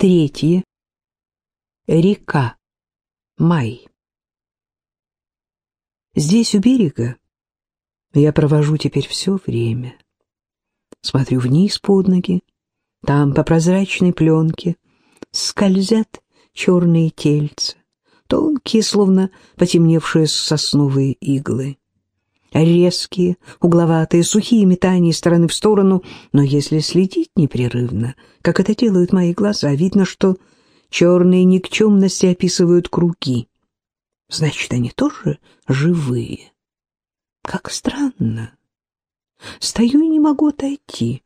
Третье. Река. Май. Здесь, у берега, я провожу теперь все время. Смотрю вниз под ноги. Там, по прозрачной пленке, скользят черные тельца, тонкие, словно потемневшие сосновые иглы. Резкие, угловатые, сухие метания из стороны в сторону, но если следить непрерывно, как это делают мои глаза, видно, что черные никчемности описывают круги. Значит, они тоже живые. Как странно. Стою и не могу отойти.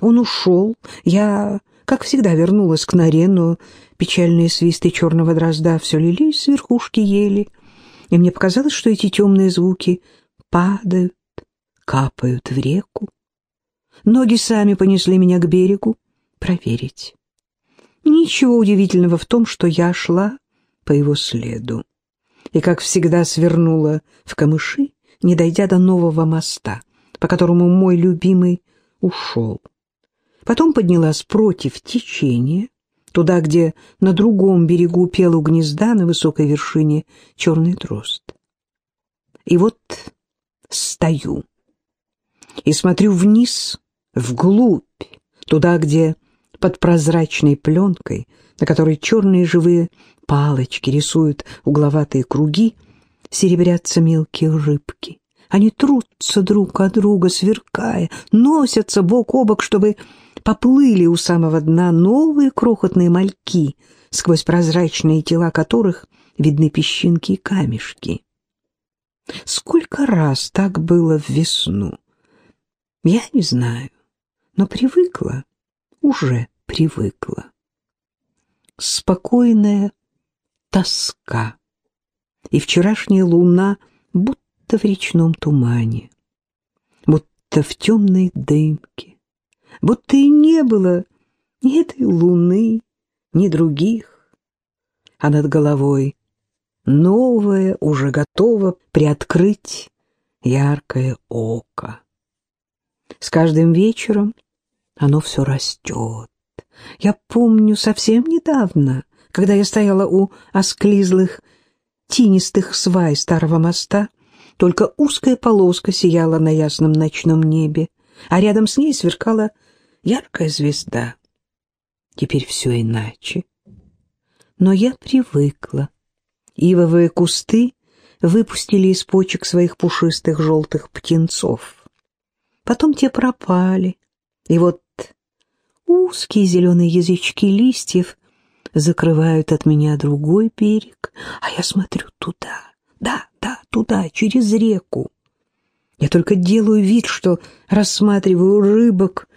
Он ушел, я, как всегда, вернулась к норе, но печальные свисты черного дрозда все лились с верхушки ели, и мне показалось, что эти темные звуки падают, капают в реку. Ноги сами понесли меня к берегу проверить. Ничего удивительного в том, что я шла по его следу и, как всегда, свернула в камыши, не дойдя до нового моста, по которому мой любимый ушел. Потом поднялась против течения, туда, где на другом берегу пел у гнезда на высокой вершине черный дрозд. И вот стою и смотрю вниз, вглубь, туда, где под прозрачной пленкой, на которой черные живые палочки рисуют угловатые круги, серебрятся мелкие рыбки. Они трутся друг от друга, сверкая, носятся бок о бок, чтобы поплыли у самого дна новые крохотные мальки, сквозь прозрачные тела которых видны песчинки и камешки. Сколько раз так было в весну? Я не знаю, но привыкла, уже привыкла. Спокойная тоска, и вчерашняя луна будто в речном тумане, будто в темной дымке, будто и не было ни этой луны, ни других, а над головой новое уже готово приоткрыть яркое око. С каждым вечером оно все растет. Я помню совсем недавно, когда я стояла у осклизлых тинистых свай старого моста, только узкая полоска сияла на ясном ночном небе, а рядом с ней сверкала яркая звезда. Теперь все иначе. Но я привыкла. Ивовые кусты выпустили из почек своих пушистых желтых птенцов. Потом те пропали, и вот узкие зеленые язычки листьев закрывают от меня другой берег, а я смотрю туда, да, да, туда, через реку. Я только делаю вид, что рассматриваю рыбок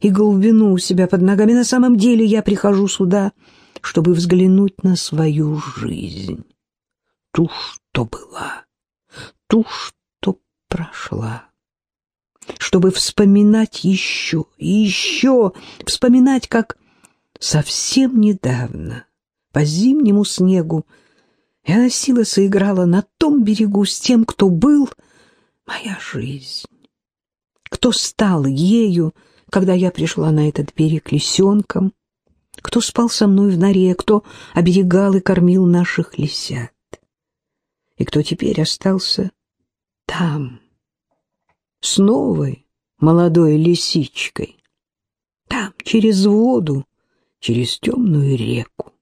и глубину у себя под ногами. На самом деле я прихожу сюда, чтобы взглянуть на свою жизнь. Ту, что была, ту, что прошла. Чтобы вспоминать еще и еще, вспоминать, как совсем недавно по зимнему снегу я носилась и играла на том берегу с тем, кто был моя жизнь. Кто стал ею, когда я пришла на этот берег лисенком, кто спал со мной в норе, кто оберегал и кормил наших лисят, и кто теперь остался там, с новой молодой лисичкой, там, через воду, через темную реку,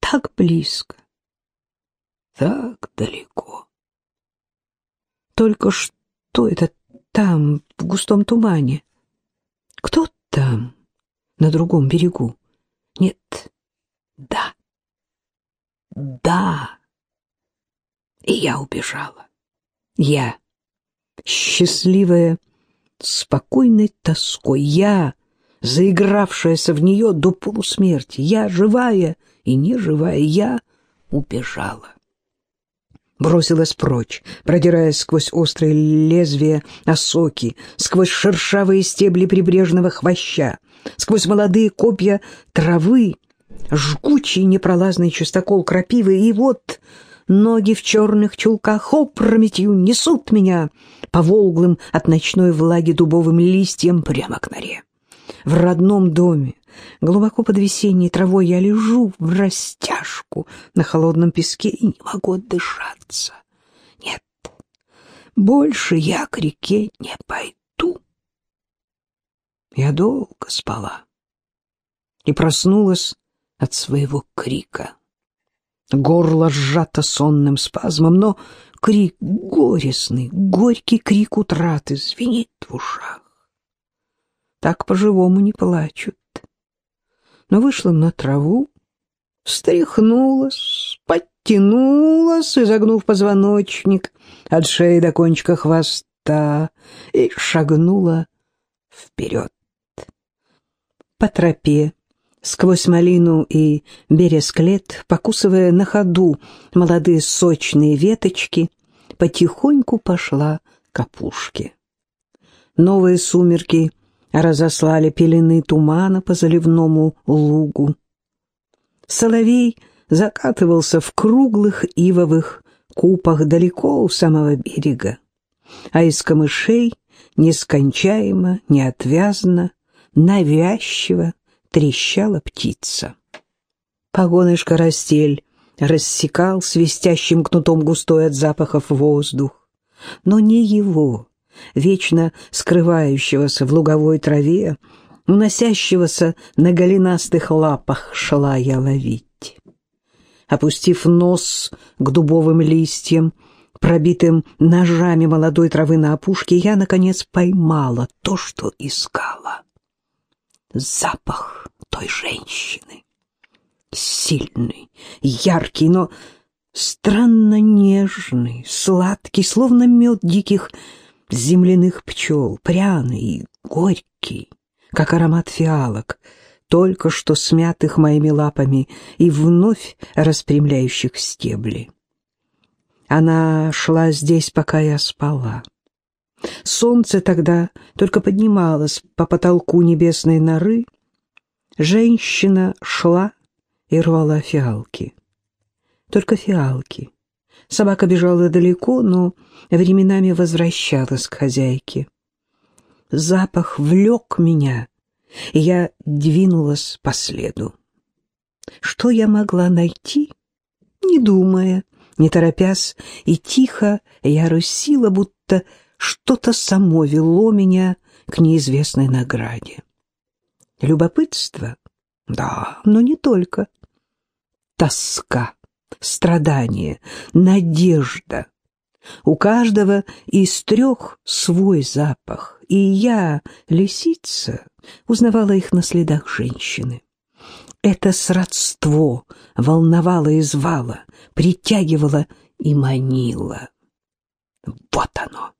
так близко, так далеко. Только что это там, в густом тумане? Кто там, на другом берегу? Нет, да, да. И я убежала. Я, счастливая, спокойной тоской, я, заигравшаяся в нее до полусмерти, я, живая и неживая, я убежала. Бросилась прочь, продираясь сквозь острые лезвия осоки, сквозь шершавые стебли прибрежного хвоща, сквозь молодые копья травы, жгучий непролазный чистокол крапивы, и вот ноги в черных чулках опрометью несут меня по волглым от ночной влаги дубовым листьям прямо к норе. В родном доме, Глубоко под весенней травой я лежу в растяжку на холодном песке и не могу отдышаться. Нет, больше я к реке не пойду. Я долго спала и проснулась от своего крика. Горло сжато сонным спазмом, но крик горестный, горький крик утраты звенит в ушах. Так по-живому не плачут. Но вышла на траву, встряхнулась, подтянулась, изогнув позвоночник от шеи до кончика хвоста и шагнула вперед. По тропе сквозь малину и бересклет, покусывая на ходу молодые сочные веточки, потихоньку пошла к опушке. Новые сумерки разослали пелены тумана по заливному лугу. Соловей закатывался в круглых ивовых купах далеко у самого берега, а из камышей нескончаемо, неотвязно, навязчиво трещала птица. Погонышко растель рассекал свистящим кнутом густой от запахов воздух. Но не его, вечно скрывающегося в луговой траве, уносящегося на голенастых лапах шла я ловить. Опустив нос к дубовым листьям, пробитым ножами молодой травы на опушке, я, наконец, поймала то, что искала запах той женщины. Сильный, яркий, но странно нежный, сладкий, словно мед диких земляных пчел, пряный и горький, как аромат фиалок, только что смятых моими лапами и вновь распрямляющих стебли. Она шла здесь, пока я спала. Солнце тогда только поднималось по потолку небесной норы. Женщина шла и рвала фиалки. Только фиалки. Собака бежала далеко, но временами возвращалась к хозяйке. Запах влек меня, и я двинулась по следу. Что я могла найти? Не думая, не торопясь, и тихо я рысила, будто что-то само вело меня к неизвестной награде. Любопытство? Да, но не только. Тоска, страдание, надежда. У каждого из трех свой запах, и я, лисица, узнавала их на следах женщины. Это сродство волновало и звало, притягивало и манило. Вот оно,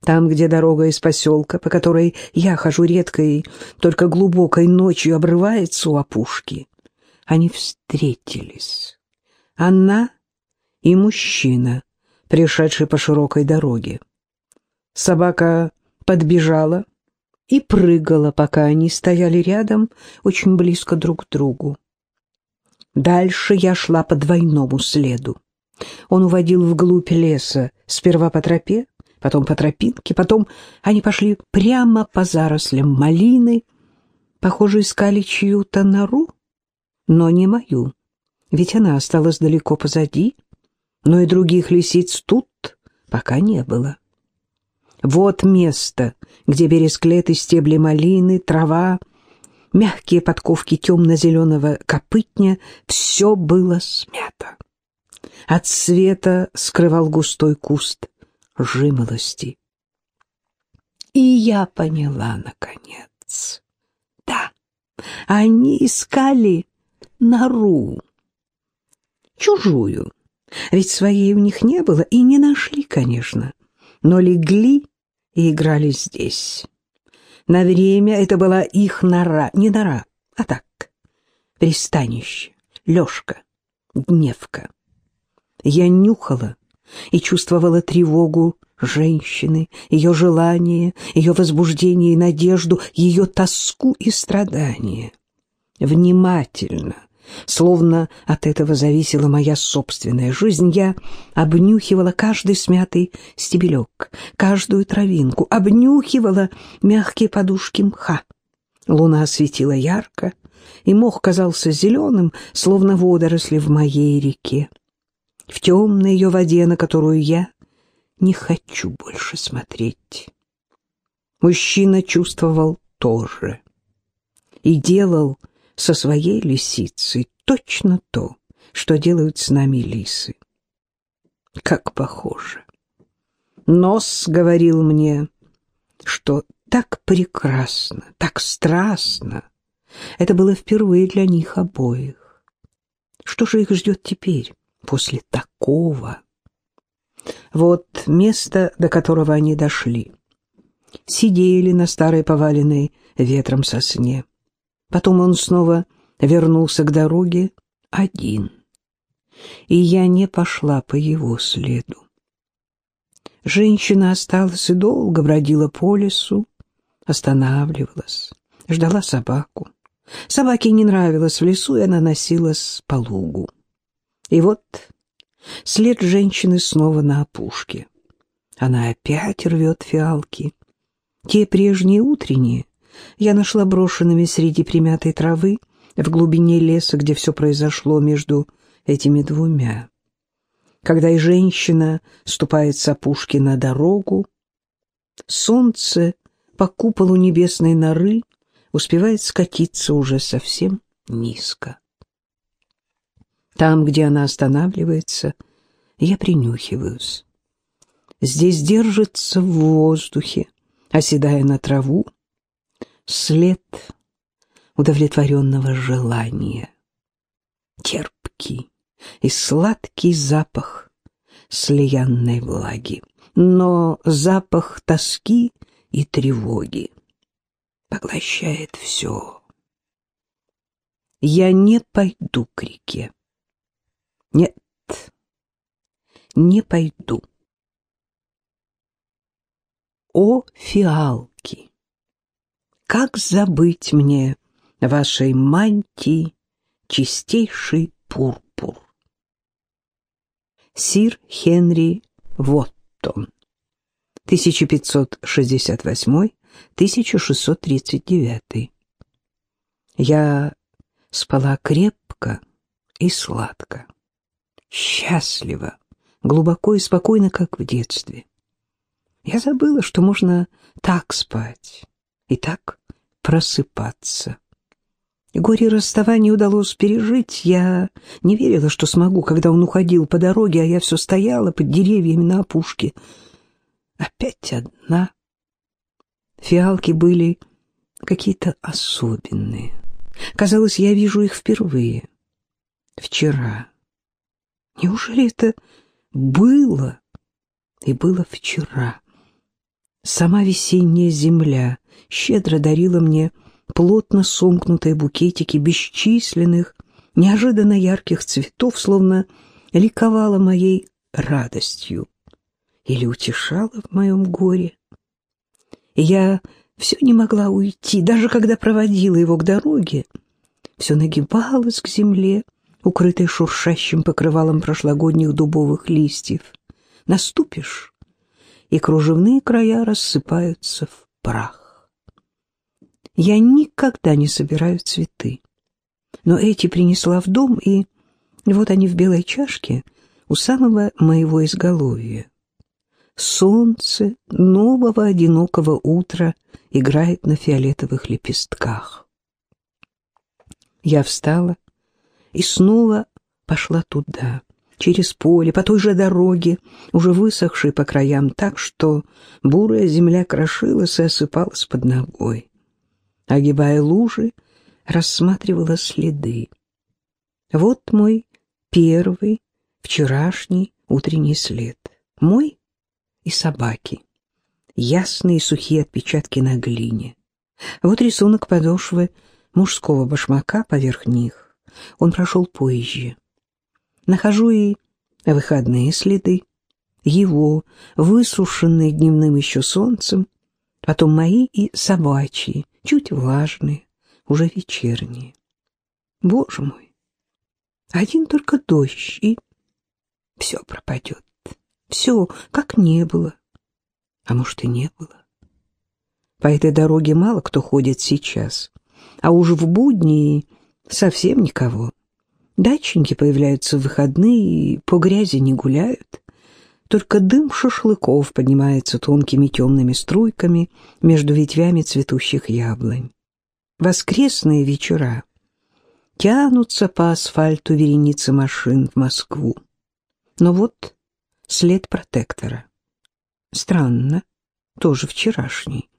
там, где дорога из поселка, по которой я хожу редко и только глубокой ночью обрывается у опушки, они встретились. Она и мужчина, пришедший по широкой дороге. Собака подбежала и прыгала, пока они стояли рядом, очень близко друг к другу. Дальше я шла по двойному следу. Он уводил вглубь леса, сперва по тропе, потом по тропинке, потом они пошли прямо по зарослям малины, похоже, искали чью-то нору, но не мою, ведь она осталась далеко позади, но и других лисиц тут пока не было. Вот место, где бересклеты, стебли малины, трава, мягкие подковки темно-зеленого копытня, все было смято. От света скрывал густой куст жимолости. И я поняла, наконец. Да, они искали нору. Чужую. Ведь своей у них не было, и не нашли, конечно. Но легли и играли здесь. На время это была их нора, не нора, а так, пристанище, лёжка, дневка. Я нюхала и чувствовала тревогу женщины, ее желание, ее возбуждение и надежду, ее тоску и страдания. Внимательно, словно от этого зависела моя собственная жизнь, я обнюхивала каждый смятый стебелек, каждую травинку, обнюхивала мягкие подушки мха, Луна светила ярко, и мох казался зеленым, словно водоросли в моей реке. В темной ее воде, на которую я не хочу больше смотреть. Мужчина чувствовал тоже и делал со своей лисицей точно то, что делают с нами лисы. Как похоже. Нос говорил мне, что так прекрасно, так страстно. Это было впервые для них обоих. Что же их ждет теперь, после такого? Вот место, до которого они дошли. Сидели на старой поваленной ветром сосне. Потом он снова вернулся к дороге один. И я не пошла по его следу. Женщина осталась и долго бродила по лесу, останавливалась, ждала собаку. Собаке не нравилось в лесу, и она носилась по лугу. И вот след женщины снова на опушке. Она опять рвет фиалки. Те прежние утренние я нашла брошенными среди примятой травы в глубине леса, где все произошло между этими двумя. Когда и женщина ступает с опушки на дорогу, солнце по куполу небесной норы успевает скатиться уже совсем низко. Там, где она останавливается, я принюхиваюсь. Здесь держится в воздухе, оседая на траву, след удовлетворенного желания. Терпкий и сладкий запах слиянной влаги, но запах тоски и тревоги поглощает все. Я не пойду к реке. Нет, не пойду. О, фиалки! Как забыть мне вашей мантии чистейший пурпур? Сир Хенри Воттон 1568-1639 Я спала крепко и сладко, счастливо, глубоко и спокойно, как в детстве. Я забыла, что можно так спать и так просыпаться. Горе расставания удалось пережить. Я не верила, что смогу, когда он уходил по дороге, а я все стояла под деревьями на опушке. Опять одна. Фиалки были какие-то особенные. Казалось, я вижу их впервые. Вчера. Неужели это было и было вчера? Сама весенняя земля щедро дарила мне плотно сомкнутые букетики бесчисленных, неожиданно ярких цветов, словно ликовала моей радостью или утешала в моем горе. И я все не могла уйти, даже когда проводила его к дороге, все нагибалась к земле, укрытой шуршащим покрывалом прошлогодних дубовых листьев. Наступишь, и кружевные края рассыпаются в прах. Я никогда не собираю цветы, но эти принесла в дом, и вот они в белой чашке у самого моего изголовья. Солнце нового одинокого утра играет на фиолетовых лепестках. Я встала и снова пошла туда через поле, по той же дороге, уже высохшей по краям так, что бурая земля крошилась и осыпалась под ногой. Огибая лужи, рассматривала следы. Вот мой первый вчерашний утренний след. Мой и собаки. Ясные сухие отпечатки на глине. Вот рисунок подошвы мужского башмака поверх них. Он прошел позже. Нахожу и выходные следы, его, высушенные дневным еще солнцем, потом мои и собачьи, чуть влажные, уже вечерние. Боже мой, один только дождь, и все пропадет. Все, как не было. А может, и не было. По этой дороге мало кто ходит сейчас, а уж в будни совсем никого. Дачники появляются в выходные и по грязи не гуляют. Только дым шашлыков поднимается тонкими темными струйками между ветвями цветущих яблонь. Воскресные вечера тянутся по асфальту вереницы машин в Москву. Но вот след протектора. Странно, тоже вчерашний.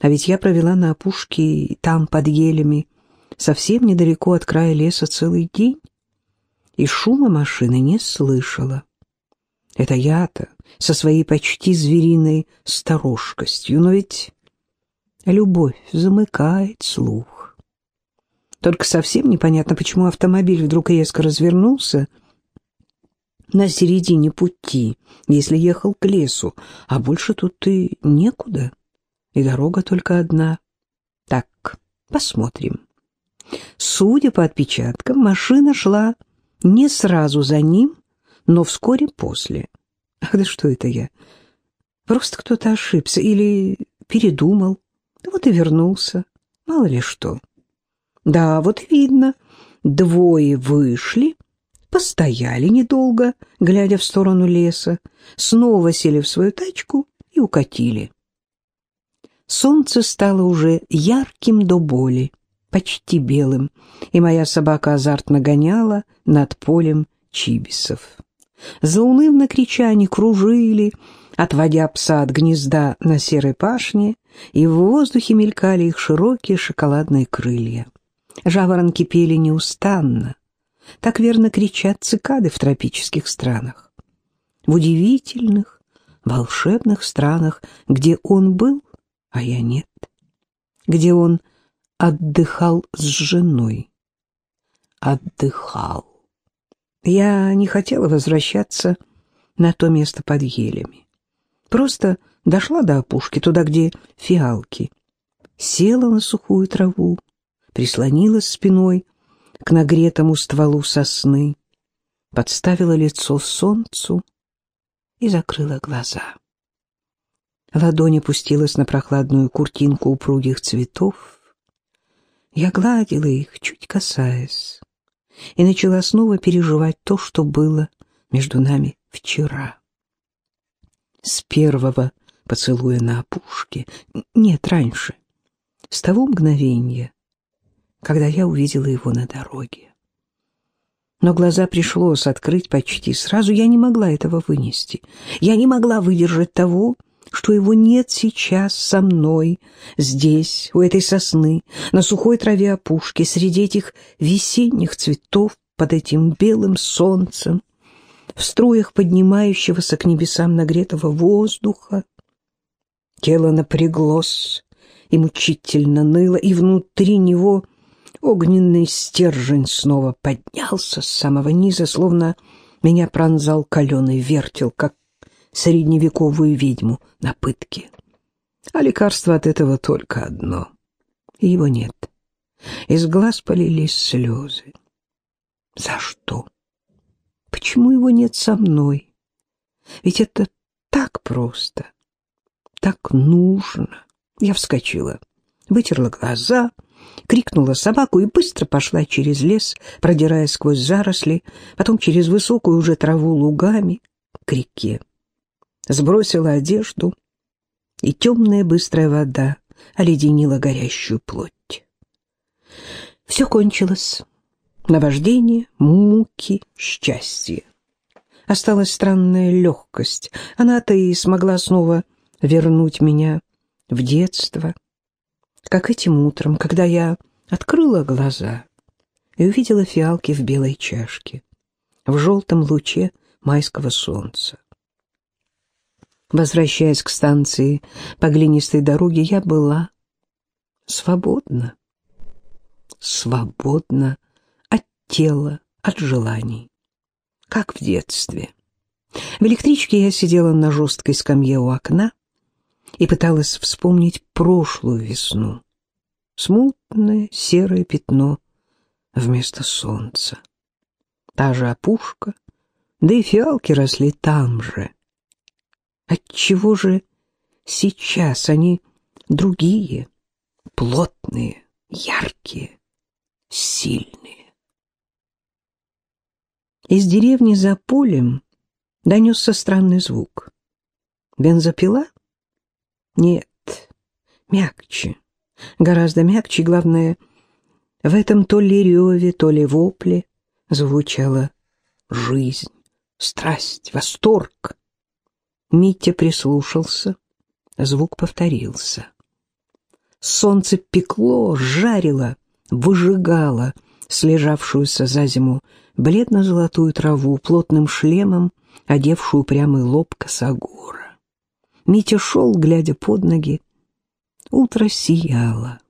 А ведь я провела на опушке там, под елями, совсем недалеко от края леса целый день, и шума машины не слышала. Это я-то со своей почти звериной сторожкостью, но ведь любовь замыкает слух. Только совсем непонятно, почему автомобиль вдруг резко развернулся на середине пути, если ехал к лесу, а больше тут и некуда, и дорога только одна. Так, посмотрим. Судя по отпечаткам, машина шла не сразу за ним, но вскоре после. Ах, да что это я? Просто кто-то ошибся или передумал, вот и вернулся, мало ли что. Да, вот видно, двое вышли, постояли недолго, глядя в сторону леса, снова сели в свою тачку и укатили. Солнце стало уже ярким до боли, почти белым, и моя собака азартно гоняла над полем чибисов. Заунывно крича они кружили, отводя пса от гнезда на серой пашне, и в воздухе мелькали их широкие шоколадные крылья. Жаворонки пели неустанно, так верно кричат цикады в тропических странах. В удивительных, волшебных странах, где он был, а я нет, где он отдыхал с женой. Отдыхал. Я не хотела возвращаться на то место под елями. Просто дошла до опушки, туда, где фиалки. Села на сухую траву, прислонилась спиной к нагретому стволу сосны, подставила лицо солнцу и закрыла глаза. Ладонь опустилась на прохладную куртинку упругих цветов. Я гладила их, чуть касаясь, и начала снова переживать то, что было между нами вчера. С первого поцелуя на опушке, нет, раньше, с того мгновения, когда я увидела его на дороге. Но глаза пришлось открыть почти сразу, я не могла этого вынести. Я не могла выдержать того, что его нет сейчас со мной, здесь, у этой сосны, на сухой траве опушки, среди этих весенних цветов, под этим белым солнцем, в струях поднимающегося к небесам нагретого воздуха. Тело напряглось и мучительно ныло, и внутри него огненный стержень снова поднялся с самого низа, словно меня пронзал каленый вертел, как средневековую ведьму на пытке. А лекарство от этого только одно. Его нет. Из глаз полились слезы. За что? Почему его нет со мной? Ведь это так просто, так нужно. Я вскочила, вытерла глаза, крикнула собаку и быстро пошла через лес, продирая сквозь заросли, потом через высокую уже траву лугами к реке. Сбросила одежду, и темная быстрая вода оледенила горящую плоть. Все кончилось. Наваждение, муки, счастье. Осталась странная легкость. Она-то и смогла снова вернуть меня в детство, как этим утром, когда я открыла глаза и увидела фиалки в белой чашке, в желтом луче майского солнца. Возвращаясь к станции по глинистой дороге, я была свободна. Свободна от тела, от желаний. Как в детстве. В электричке я сидела на жесткой скамье у окна и пыталась вспомнить прошлую весну. Смутное серое пятно вместо солнца. Та же опушка, да и фиалки росли там же — Отчего же сейчас они другие, плотные, яркие, сильные. Из деревни за полем донесся странный звук. Бензопила? Нет, мягче, гораздо мягче, главное, в этом то ли реве, то ли вопле звучала жизнь, страсть, восторг. Митя прислушался, звук повторился. Солнце пекло, жарило, выжигало слежавшуюся за зиму бледно-золотую траву плотным шлемом, одевшую прямый лоб косогора. Митя шел, глядя под ноги. Утро сияло.